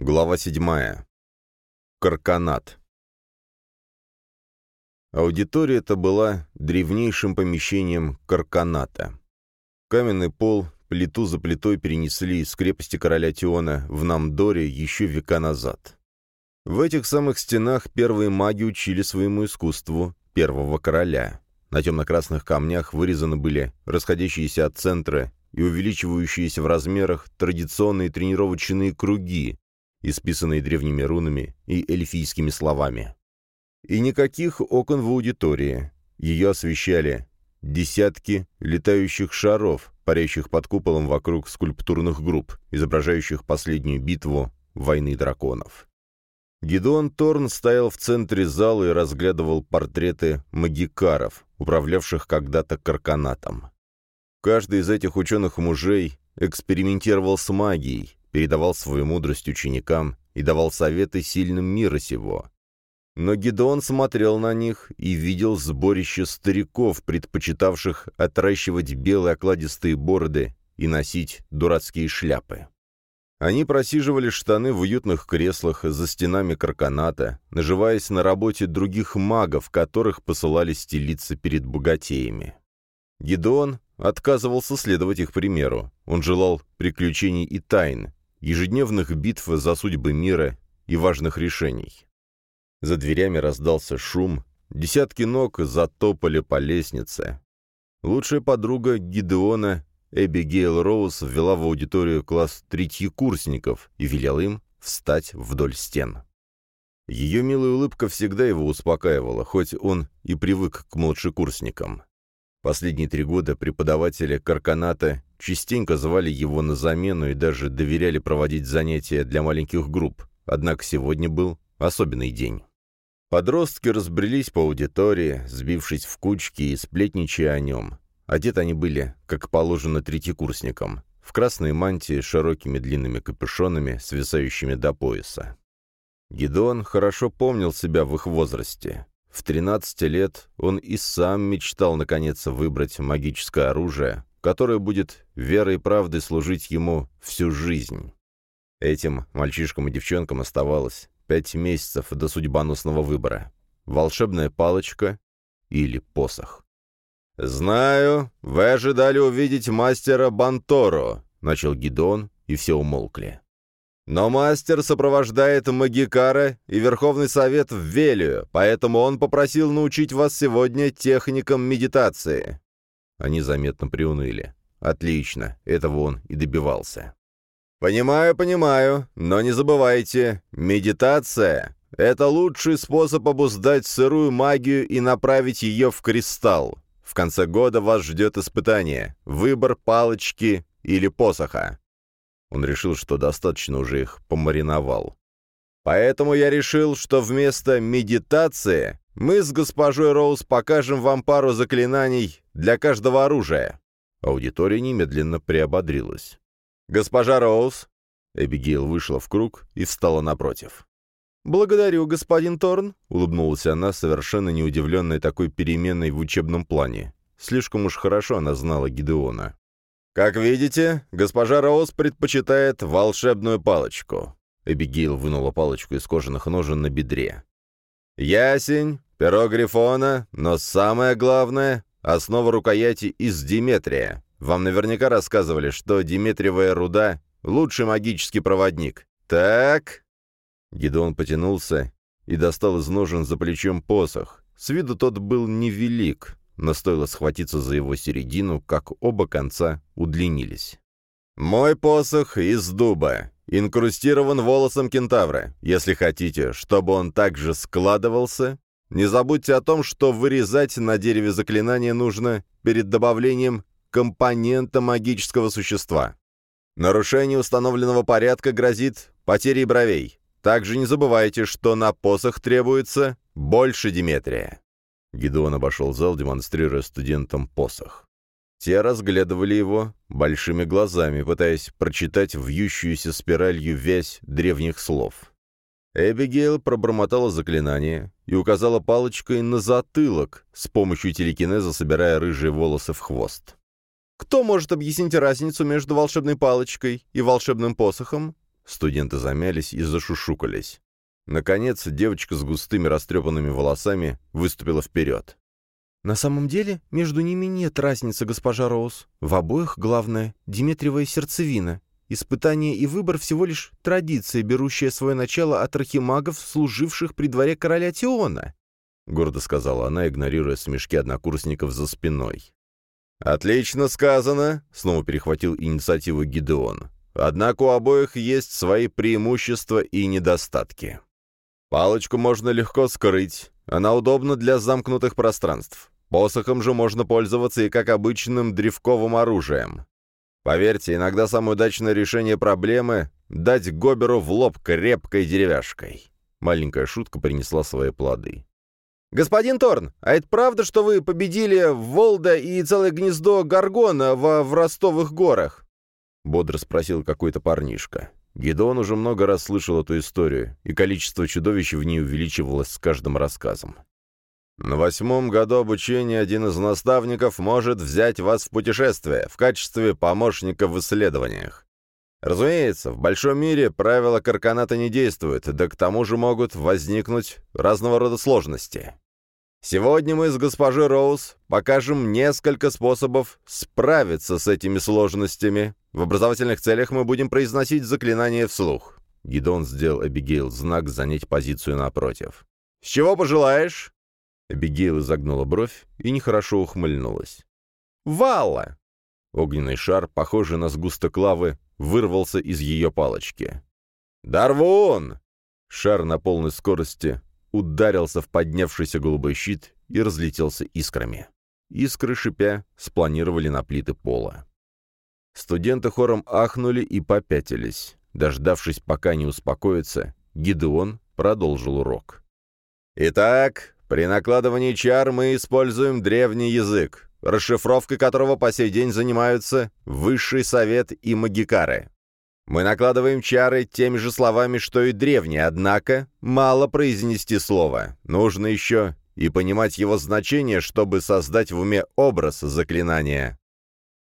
Глава 7. Карканат. Аудитория эта была древнейшим помещением Карканата. Каменный пол, плиту за плитой перенесли из крепости короля Тиона в Намдоре еще века назад. В этих самых стенах первые маги учили своему искусству первого короля. На темно-красных камнях вырезаны были расходящиеся от центра и увеличивающиеся в размерах традиционные тренировочные круги, исписанные древними рунами и эльфийскими словами. И никаких окон в аудитории. Ее освещали десятки летающих шаров, парящих под куполом вокруг скульптурных групп, изображающих последнюю битву войны драконов. Гидеон Торн стоял в центре зала и разглядывал портреты магикаров, управлявших когда-то карканатом. Каждый из этих ученых-мужей экспериментировал с магией, передавал свою мудрость ученикам и давал советы сильным мира сего. Но Гедеон смотрел на них и видел сборище стариков, предпочитавших отращивать белые окладистые бороды и носить дурацкие шляпы. Они просиживали штаны в уютных креслах за стенами карканата, наживаясь на работе других магов, которых посылали стелиться перед богатеями. Гедеон отказывался следовать их примеру. Он желал приключений и тайн, ежедневных битв за судьбы мира и важных решений. За дверями раздался шум, десятки ног затопали по лестнице. Лучшая подруга Гидеона, Эбигейл Роуз, ввела в аудиторию класс третьекурсников и велела им встать вдоль стен. Ее милая улыбка всегда его успокаивала, хоть он и привык к младшекурсникам. Последние три года преподаватели Карканата частенько звали его на замену и даже доверяли проводить занятия для маленьких групп, однако сегодня был особенный день. Подростки разбрелись по аудитории, сбившись в кучки и сплетничая о нем. Одеты они были, как положено третьекурсникам, в красной мантии с широкими длинными капюшонами, свисающими до пояса. Гидон хорошо помнил себя в их возрасте. В 13 лет он и сам мечтал наконец выбрать магическое оружие, которое будет верой и правдой служить ему всю жизнь. Этим мальчишкам и девчонкам оставалось пять месяцев до судьбоносного выбора. Волшебная палочка или посох. «Знаю, вы ожидали увидеть мастера Банторо», — начал Гидон, и все умолкли. Но мастер сопровождает Магикара и Верховный Совет в Велию, поэтому он попросил научить вас сегодня техникам медитации». Они заметно приуныли. «Отлично, этого он и добивался». «Понимаю, понимаю, но не забывайте, медитация — это лучший способ обуздать сырую магию и направить ее в кристалл. В конце года вас ждет испытание — выбор палочки или посоха. Он решил, что достаточно уже их помариновал. Поэтому я решил, что вместо медитации мы с госпожой Роуз покажем вам пару заклинаний для каждого оружия». Аудитория немедленно приободрилась. «Госпожа Роуз!» Эбигейл вышла в круг и встала напротив. «Благодарю, господин Торн», — улыбнулась она, совершенно не удивленная такой переменной в учебном плане. Слишком уж хорошо она знала Гидеона. «Как видите, госпожа Роуз предпочитает волшебную палочку». Эбигейл вынула палочку из кожаных ножен на бедре. «Ясень, перо Грифона, но самое главное — основа рукояти из Диметрия. Вам наверняка рассказывали, что Диметриевая руда — лучший магический проводник. Так...» Гидеон потянулся и достал из ножен за плечом посох. С виду тот был невелик, но стоило схватиться за его середину, как оба конца удлинились. «Мой посох из дуба, инкрустирован волосом кентавра. Если хотите, чтобы он также складывался, не забудьте о том, что вырезать на дереве заклинания нужно перед добавлением компонента магического существа. Нарушение установленного порядка грозит потерей бровей. Также не забывайте, что на посох требуется больше Диметрия. Гидеон обошел зал, демонстрируя студентам посох. Те разглядывали его большими глазами, пытаясь прочитать вьющуюся спиралью вязь древних слов. Эбигейл пробормотала заклинание и указала палочкой на затылок, с помощью телекинеза собирая рыжие волосы в хвост. «Кто может объяснить разницу между волшебной палочкой и волшебным посохом?» — Студенты замялись и зашушукались. Наконец, девочка с густыми растрепанными волосами выступила вперед. «На самом деле, между ними нет разницы, госпожа Роуз. В обоих главное — Диметриевая сердцевина. Испытание и выбор всего лишь традиция, берущая свое начало от архимагов, служивших при дворе короля Теона», — гордо сказала она, игнорируя смешки однокурсников за спиной. «Отлично сказано», — снова перехватил инициативу Гидеон. «Однако у обоих есть свои преимущества и недостатки. Палочку можно легко скрыть, она удобна для замкнутых пространств. Посохом же можно пользоваться и как обычным древковым оружием. Поверьте, иногда самое удачное решение проблемы — дать Гоберу в лоб крепкой деревяшкой». Маленькая шутка принесла свои плоды. «Господин Торн, а это правда, что вы победили Волда и целое гнездо Гаргона во в Ростовых горах?» — бодро спросил какой-то парнишка. Гедеон уже много раз слышал эту историю, и количество чудовищ в ней увеличивалось с каждым рассказом. На восьмом году обучения один из наставников может взять вас в путешествие в качестве помощника в исследованиях. Разумеется, в большом мире правила Карканата не действуют, да к тому же могут возникнуть разного рода сложности. Сегодня мы с госпожой Роуз покажем несколько способов справиться с этими сложностями. В образовательных целях мы будем произносить заклинания вслух. Гидон сделал Эбигейл знак занять позицию напротив. «С чего пожелаешь?» Эбигейл изогнула бровь и нехорошо ухмыльнулась. «Валла!» Огненный шар, похожий на сгусток лавы, вырвался из ее палочки. «Дарвун!» Шар на полной скорости ударился в поднявшийся голубой щит и разлетелся искрами. Искры, шипя, спланировали на плиты пола. Студенты хором ахнули и попятились. Дождавшись, пока не успокоится, Гидеон продолжил урок. «Итак, при накладывании чар мы используем древний язык расшифровкой которого по сей день занимаются Высший Совет и магикары. Мы накладываем чары теми же словами, что и древние, однако мало произнести слово. Нужно еще и понимать его значение, чтобы создать в уме образ заклинания.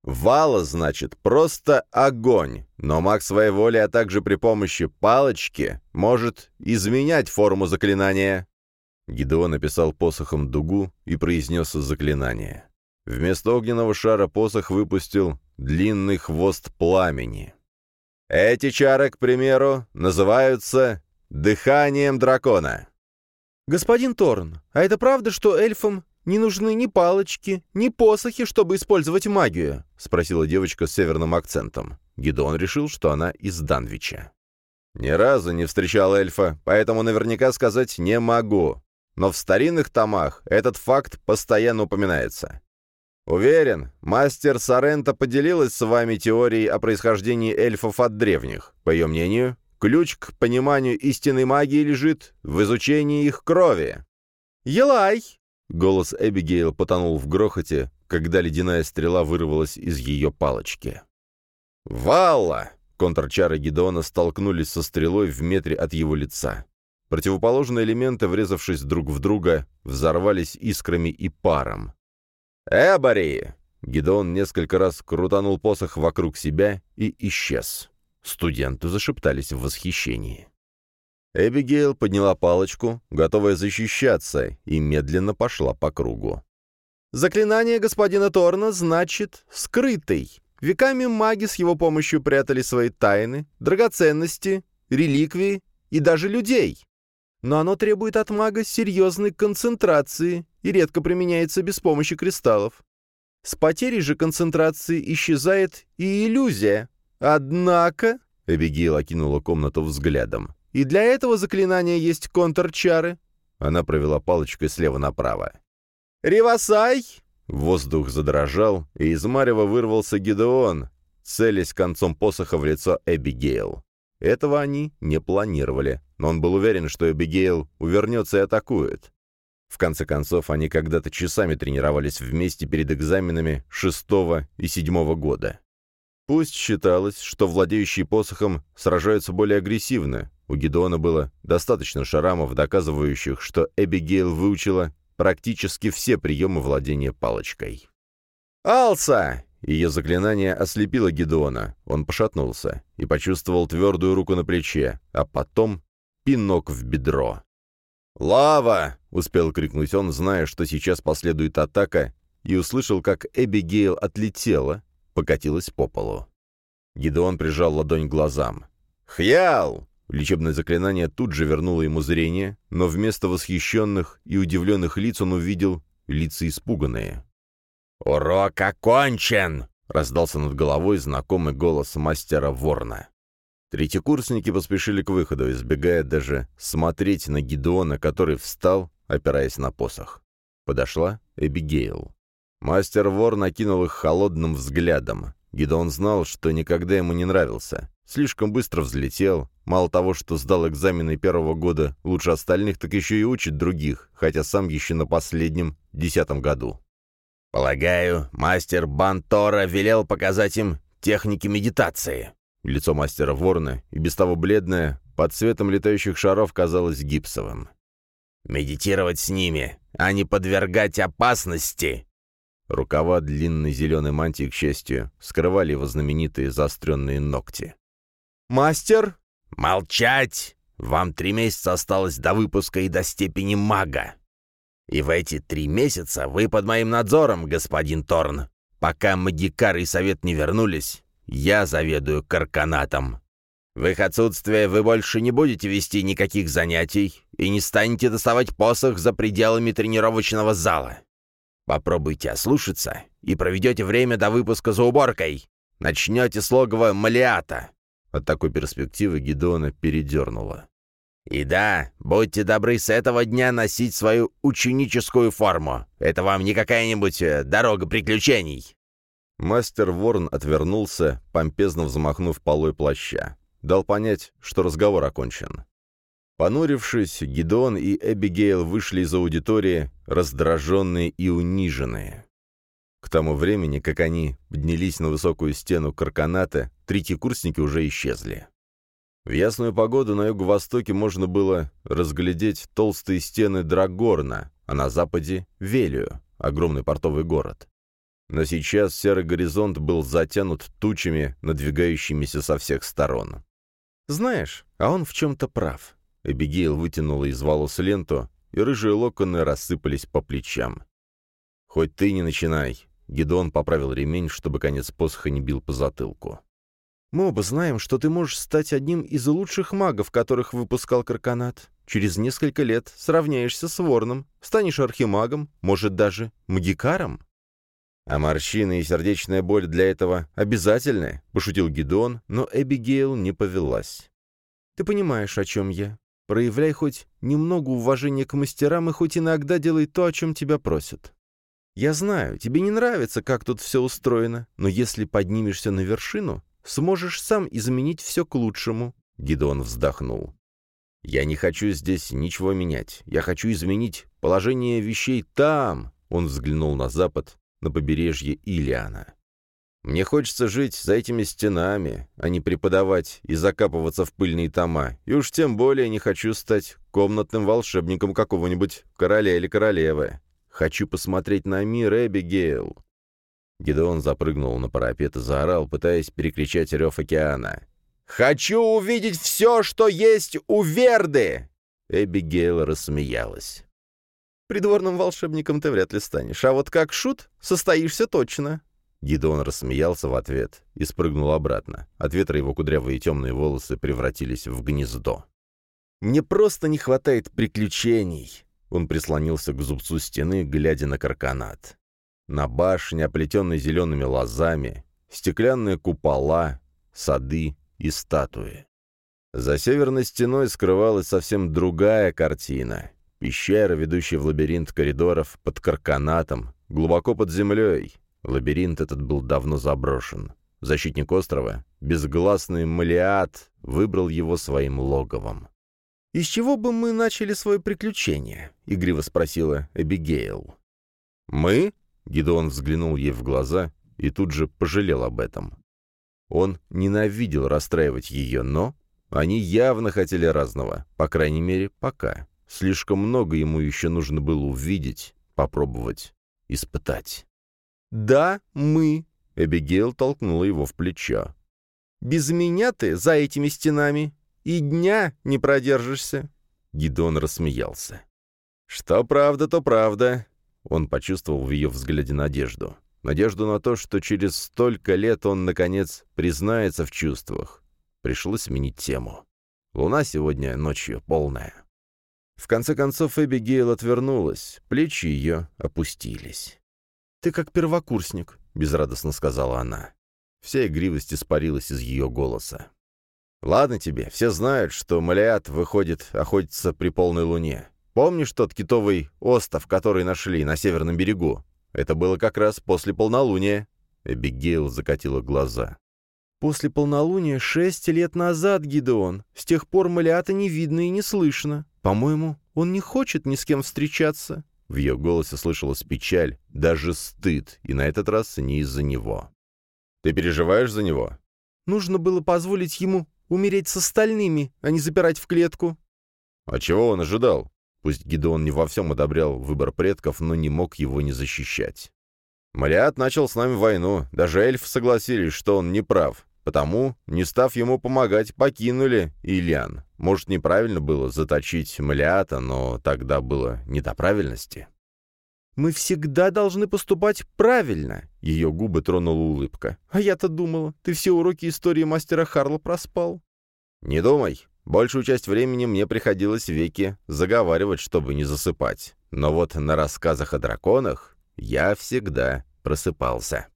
Вала значит просто огонь, но маг своей воли, а также при помощи палочки может изменять форму заклинания. Гидеон написал посохом дугу и произнес заклинание. Вместо огненного шара посох выпустил длинный хвост пламени. Эти чары, к примеру, называются «дыханием дракона». «Господин Торн, а это правда, что эльфам не нужны ни палочки, ни посохи, чтобы использовать магию?» — спросила девочка с северным акцентом. Гидеон решил, что она из Данвича. «Ни разу не встречал эльфа, поэтому наверняка сказать не могу. Но в старинных томах этот факт постоянно упоминается. Уверен, мастер Сорента поделилась с вами теорией о происхождении эльфов от древних. По ее мнению, ключ к пониманию истинной магии лежит в изучении их крови. «Елай!» — голос Эбигейл потонул в грохоте, когда ледяная стрела вырвалась из ее палочки. «Валла!» — контрчары Гидеона столкнулись со стрелой в метре от его лица. Противоположные элементы, врезавшись друг в друга, взорвались искрами и паром. «Эбори!» Гидеон несколько раз крутанул посох вокруг себя и исчез. Студенты зашептались в восхищении. Эбигейл подняла палочку, готовая защищаться, и медленно пошла по кругу. «Заклинание господина Торна значит «скрытый». Веками маги с его помощью прятали свои тайны, драгоценности, реликвии и даже людей. Но оно требует от мага серьезной концентрации и редко применяется без помощи кристаллов. С потерей же концентрации исчезает и иллюзия. Однако, — Эбигейл окинула комнату взглядом, — и для этого заклинания есть контрчары. Она провела палочкой слева направо. «Ревасай!» Воздух задрожал, и из марева вырвался Гидеон, целясь концом посоха в лицо Эбигейл. Этого они не планировали, но он был уверен, что Эбигейл увернется и атакует. В конце концов, они когда-то часами тренировались вместе перед экзаменами шестого и седьмого года. Пусть считалось, что владеющие посохом сражаются более агрессивно, у Гедеона было достаточно шарамов, доказывающих, что Эбигейл выучила практически все приемы владения палочкой. «Алса!» Ее заклинание ослепило Гедеона. Он пошатнулся и почувствовал твердую руку на плече, а потом пинок в бедро. «Лава!» — успел крикнуть он, зная, что сейчас последует атака, и услышал, как Эбигейл отлетела, покатилась по полу. Гидеон прижал ладонь к глазам. «Хьял!» Лечебное заклинание тут же вернуло ему зрение, но вместо восхищенных и удивленных лиц он увидел лица испуганные. «Урок окончен!» — раздался над головой знакомый голос мастера Ворна. Третьекурсники поспешили к выходу, избегая даже смотреть на Гидеона, который встал, опираясь на посох. Подошла Эбигейл. Мастер Вор накинул их холодным взглядом. Гидеон знал, что никогда ему не нравился. Слишком быстро взлетел. Мало того, что сдал экзамены первого года лучше остальных, так еще и учит других, хотя сам еще на последнем, десятом году. «Полагаю, мастер Бантора велел показать им техники медитации». Лицо мастера Ворона, и без того бледное, под цветом летающих шаров казалось гипсовым. «Медитировать с ними, а не подвергать опасности!» Рукава длинной зеленой мантии, к счастью, скрывали его знаменитые заостренные ногти. «Мастер!» «Молчать! Вам три месяца осталось до выпуска и до степени мага. И в эти три месяца вы под моим надзором, господин Торн. Пока магикар и совет не вернулись, я заведую карканатом. В их отсутствие вы больше не будете вести никаких занятий и не станете доставать посох за пределами тренировочного зала. Попробуйте ослушаться и проведете время до выпуска за уборкой. Начнете с логова Малиата». От такой перспективы Гедеона передернула. «И да, будьте добры с этого дня носить свою ученическую форму. Это вам не какая-нибудь э, дорога приключений». Мастер Ворн отвернулся, помпезно взмахнув полой плаща. Дал понять, что разговор окончен. Понурившись, Гидеон и Эбигейл вышли из аудитории, раздраженные и униженные. К тому времени, как они поднялись на высокую стену Карканата, третьекурсники уже исчезли. В ясную погоду на юго-востоке можно было разглядеть толстые стены Драгорна, а на западе — Велию, огромный портовый город. Но сейчас серый горизонт был затянут тучами, надвигающимися со всех сторон. «Знаешь, а он в чем-то прав». Эбигейл вытянула из волос ленту, и рыжие локоны рассыпались по плечам. «Хоть ты не начинай». Гедон поправил ремень, чтобы конец посоха не бил по затылку. Мы оба знаем, что ты можешь стать одним из лучших магов, которых выпускал Карканат. Через несколько лет сравняешься с Ворном, станешь архимагом, может, даже магикаром». «А морщины и сердечная боль для этого обязательны?» — пошутил Гидон, но Эбигейл не повелась. «Ты понимаешь, о чем я. Проявляй хоть немного уважения к мастерам и хоть иногда делай то, о чем тебя просят. Я знаю, тебе не нравится, как тут все устроено, но если поднимешься на вершину, сможешь сам изменить все к лучшему». Гидеон вздохнул. «Я не хочу здесь ничего менять. Я хочу изменить положение вещей там!» Он взглянул на запад, на побережье Илиана. «Мне хочется жить за этими стенами, а не преподавать и закапываться в пыльные тома, и уж тем более не хочу стать комнатным волшебником какого-нибудь короля или королевы. Хочу посмотреть на мир Эбигейл. Гидеон запрыгнул на парапет и заорал, пытаясь перекричать рев океана. «Хочу увидеть все, что есть у Верды!» Эбигейл рассмеялась. «Придворным волшебником ты вряд ли станешь, а вот как шут состоишься точно». Гидеон рассмеялся в ответ и спрыгнул обратно. От ветра его кудрявые темные волосы превратились в гнездо. «Мне просто не хватает приключений!» Он прислонился к зубцу стены, глядя на карканат. На башне, оплетенной зелеными лозами, стеклянные купола, сады и статуи. За северной стеной скрывалась совсем другая картина. Пещера, ведущая в лабиринт коридоров под карканатом, глубоко под землей. Лабиринт этот был давно заброшен. Защитник острова, безгласный Малиат, выбрал его своим логовом. «Из чего бы мы начали свое приключение?» — игриво спросила Эбигейл. «Мы?» Гидеон взглянул ей в глаза и тут же пожалел об этом. Он ненавидел расстраивать ее, но они явно хотели разного, по крайней мере, пока. Слишком много ему еще нужно было увидеть, попробовать, испытать. «Да, мы», Эбигейл толкнула его в плечо. «Без меня ты за этими стенами и дня не продержишься!» Гидон рассмеялся. «Что правда, то правда!» Он почувствовал в ее взгляде надежду. Надежду на то, что через столько лет он, наконец, признается в чувствах. Пришлось сменить тему. Луна сегодня ночью полная. В конце концов Эбигейл отвернулась, плечи ее опустились. «Ты как первокурсник», — безрадостно сказала она. Вся игривость испарилась из ее голоса. «Ладно тебе, все знают, что Малиат выходит охотиться при полной луне. Помнишь тот китовый остров, который нашли на северном берегу? Это было как раз после полнолуния». Эбигейл закатила глаза. «После полнолуния шесть лет назад, Гидеон. С тех пор Малиата не видно и не слышно. По-моему, он не хочет ни с кем встречаться». В ее голосе слышалась печаль, даже стыд, и на этот раз не из-за него. «Ты переживаешь за него?» «Нужно было позволить ему умереть с остальными, а не запирать в клетку». «А чего он ожидал?» Пусть Гидеон не во всем одобрял выбор предков, но не мог его не защищать. Мариат начал с нами войну, даже эльфы согласились, что он не прав. Потому, не став ему помогать, покинули Ильян. Может, неправильно было заточить Малиата, но тогда было не до правильности. «Мы всегда должны поступать правильно», — ее губы тронула улыбка. «А я-то думала, ты все уроки истории мастера Харла проспал». «Не думай. Большую часть времени мне приходилось веки заговаривать, чтобы не засыпать. Но вот на рассказах о драконах я всегда просыпался.